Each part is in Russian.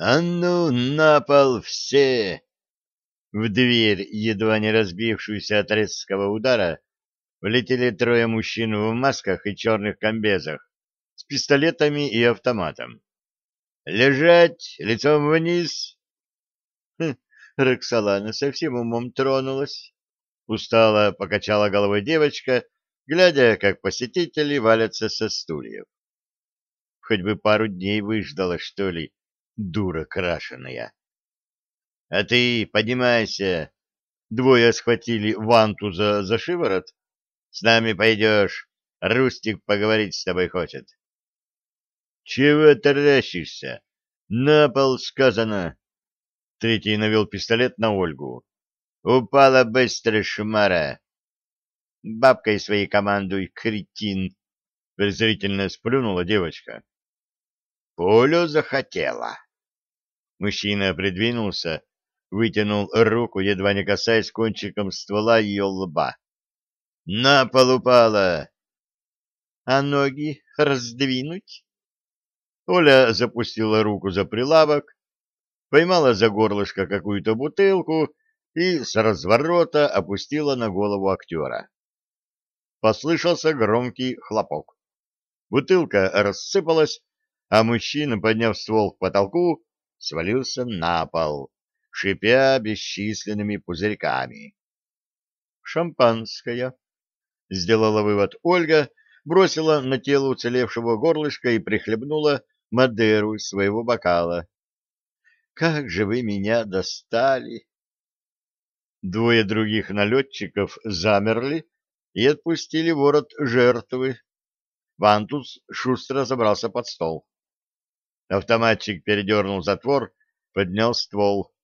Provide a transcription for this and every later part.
«А ну, на пол все!» В дверь, едва не разбившуюся от резкого удара, влетели трое мужчин в масках и черных комбезах с пистолетами и автоматом. «Лежать! Лицом вниз!» хм, Роксолана совсем умом тронулась. Устало покачала головой девочка, глядя, как посетители валятся со стульев. Хоть бы пару дней выждала, что ли, дура крашеная. — А ты поднимайся. Двое схватили Вантуза за шиворот. С нами пойдешь. Рустик поговорить с тобой хочет. — Чего таращишься? На пол сказано. Третий навел пистолет на Ольгу. — Упала быстро шмара. — Бабкой своей командуй, кретин! — презрительно сплюнула девочка. — Пулю захотела. Мужчина придвинулся, вытянул руку, едва не касаясь кончиком ствола ее лба. «На пол упала!» «А ноги раздвинуть?» Оля запустила руку за прилавок, поймала за горлышко какую-то бутылку и с разворота опустила на голову актера. Послышался громкий хлопок. Бутылка рассыпалась, а мужчина, подняв ствол к потолку, свалился на пол, шипя бесчисленными пузырьками. «Шампанское», — сделала вывод Ольга, бросила на тело уцелевшего горлышка и прихлебнула Мадеру своего бокала. «Как же вы меня достали!» Двое других налетчиков замерли и отпустили ворот жертвы. Вантус шустро забрался под стол. Автоматчик передернул затвор, поднял ствол.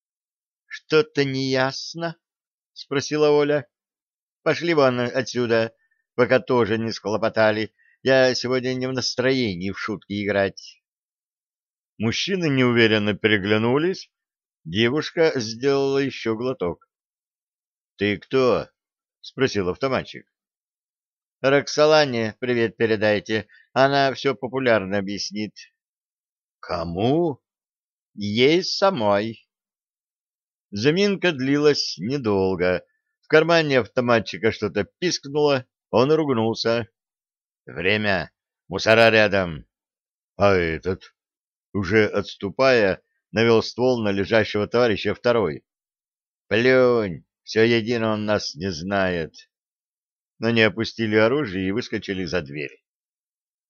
— Что-то неясно? — спросила Оля. — Пошли вон отсюда, пока тоже не схлопотали. Я сегодня не в настроении в шутки играть. Мужчины неуверенно переглянулись. Девушка сделала еще глоток. — Ты кто? — спросил автоматчик. — Роксолане привет передайте. Она все популярно объяснит. Кому? Ей самой. Заминка длилась недолго. В кармане автоматчика что-то пискнуло, он ругнулся. Время. Мусора рядом. А этот, уже отступая, навел ствол на лежащего товарища второй. Плюнь, все едино он нас не знает. Но они опустили оружие и выскочили за дверь.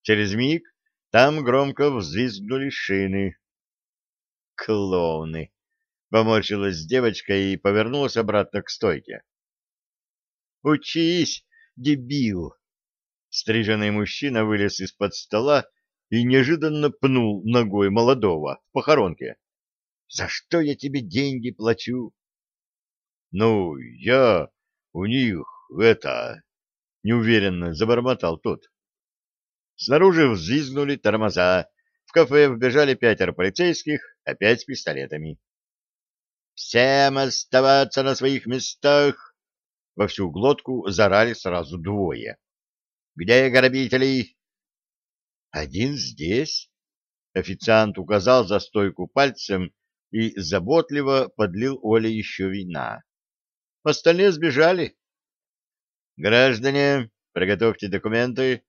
Через миг там громко взвизгнули шины. «Клоуны!» — поморщилась девочка и повернулась обратно к стойке. «Учись, дебил!» Стриженный мужчина вылез из-под стола и неожиданно пнул ногой молодого в похоронке. «За что я тебе деньги плачу?» «Ну, я у них это...» — неуверенно забормотал тот. Снаружи взвизгнули тормоза. В кафе вбежали пятеро полицейских, опять с пистолетами. «Всем оставаться на своих местах!» Во всю глотку зарали сразу двое. «Где грабители?» «Один здесь». Официант указал за стойку пальцем и заботливо подлил Оле еще вина. Остальные сбежали. «Граждане, приготовьте документы,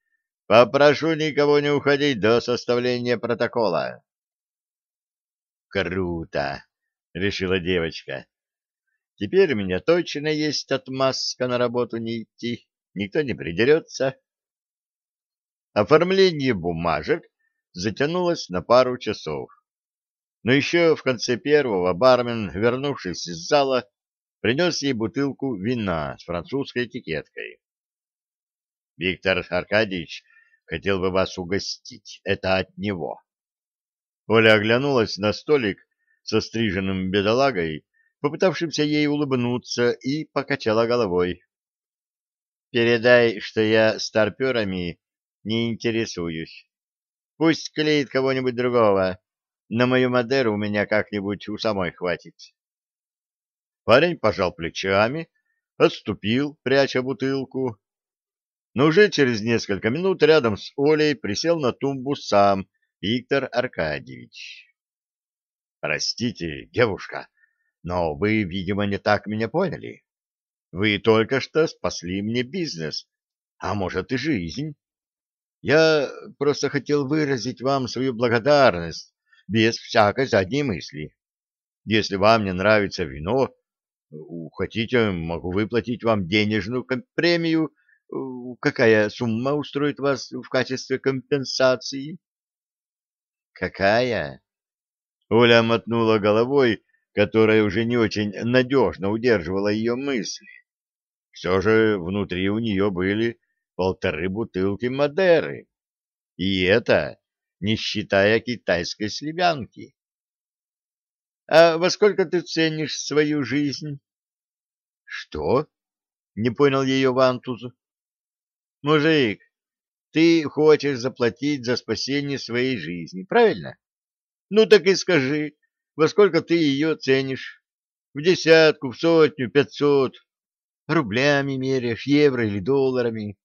Попрошу никого не уходить до составления протокола. Круто, решила девочка. Теперь у меня точно есть отмазка на работу не идти. Никто не придерется. Оформление бумажек затянулось на пару часов. Но еще в конце первого бармен, вернувшись из зала, принес ей бутылку вина с французской этикеткой. Виктор Аркадьевич хотел бы вас угостить. Это от него. Оля оглянулась на столик со стриженным бедолагой, попытавшимся ей улыбнуться, и покачала головой. «Передай, что я старперами не интересуюсь. Пусть клеит кого-нибудь другого. На мою Мадеру у меня как-нибудь у самой хватит». Парень пожал плечами, отступил, пряча бутылку, но уже через несколько минут рядом с Олей присел на тумбу сам Виктор Аркадьевич. Простите, девушка, но вы, видимо, не так меня поняли. Вы только что спасли мне бизнес, а может и жизнь. Я просто хотел выразить вам свою благодарность без всякой задней мысли. Если вам не нравится вино, хотите, могу выплатить вам денежную премию. Какая сумма устроит вас в качестве компенсации? Какая? Оля мотнула головой, которая уже не очень надежно удерживала ее мысли. Все же внутри у нее были полторы бутылки Мадеры. И это не считая китайской слебянки. — А во сколько ты ценишь свою жизнь? — Что? — не понял ее Вантуз. — Мужик, ты хочешь заплатить за спасение своей жизни, правильно? Ну так и скажи, во сколько ты ее ценишь? В десятку, в сотню, пятьсот? Рублями меряешь, евро или долларами?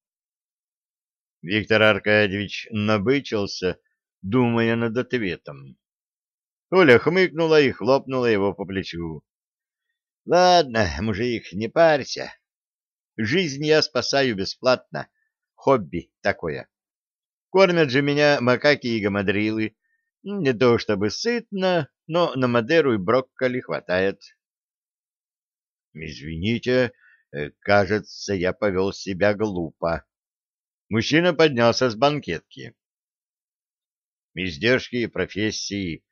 Виктор Аркадьевич набычился, думая над ответом. Оля хмыкнула и хлопнула его по плечу. — Ладно, мужик, не парься. Жизнь я спасаю бесплатно. Хобби такое. Кормят же меня макаки и гамадрилы, не то чтобы сытно, но на Мадеру и брокколи хватает. Извините, э, кажется, я повел себя глупо. Мужчина поднялся с банкетки. Издержки профессии.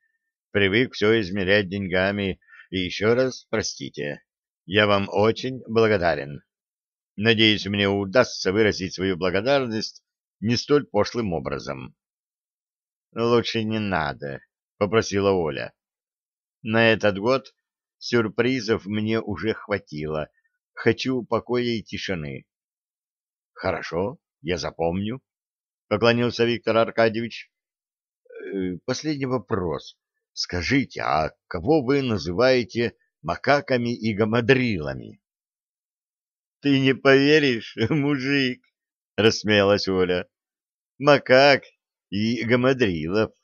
Привык все измерять деньгами. И еще раз простите. Я вам очень благодарен. Надеюсь, мне удастся выразить свою благодарность не столь пошлым образом. Лучше не надо, попросила Оля. На этот год сюрпризов мне уже хватило. Хочу покоя и тишины. Хорошо, я запомню, поклонился Виктор Аркадьевич. Э, последний вопрос. Скажите, а кого вы называете макаками и гамадрилами? Ты не поверишь, мужик, рассмеялась Оля. Макак и Гамадрилов.